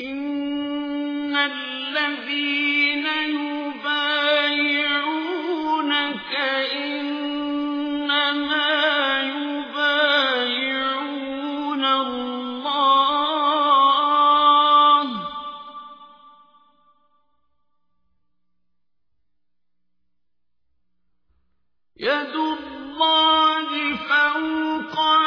إن الذين يبايعونك إنما يبايعون الله يد الله فوق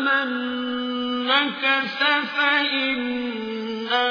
فمن نكس فإنما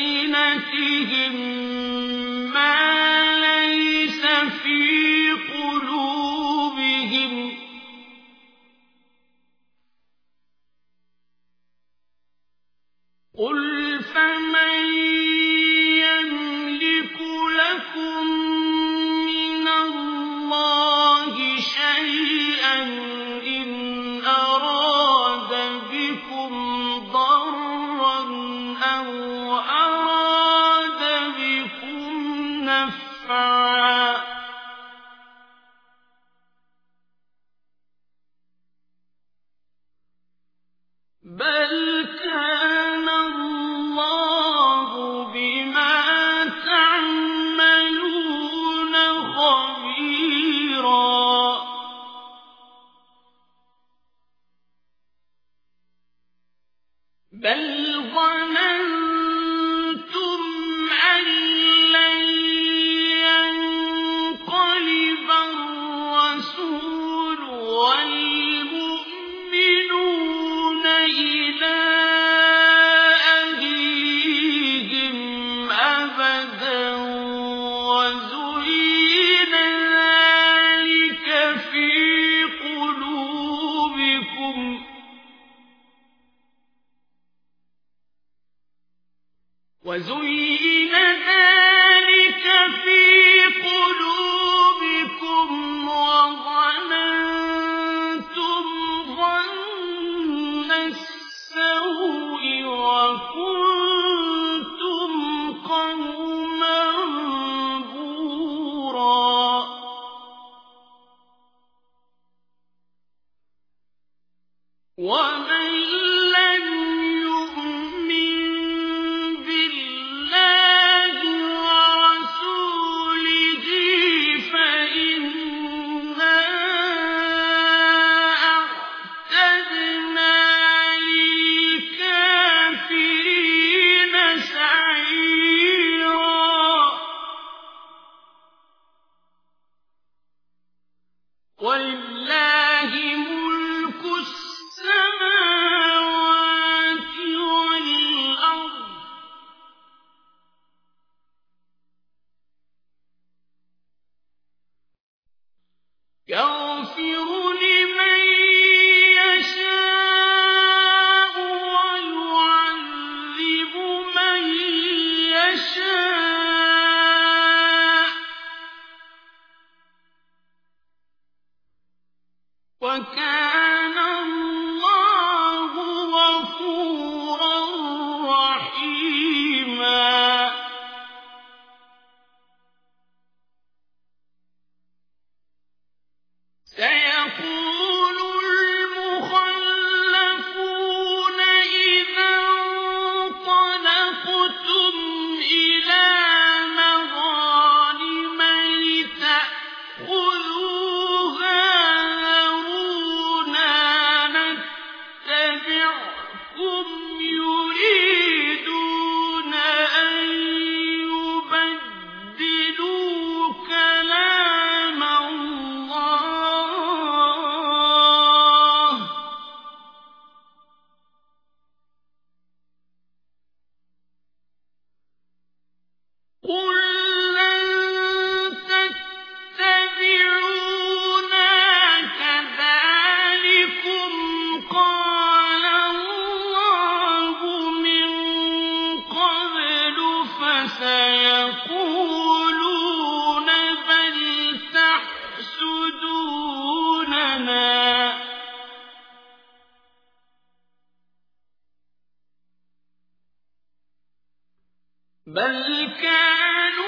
ألسنتهم ما ليس في قلوبهم قل فمن يملك لكم من الله شيئا إن أراد بكم ضرر وزين يغفرون بل كانوا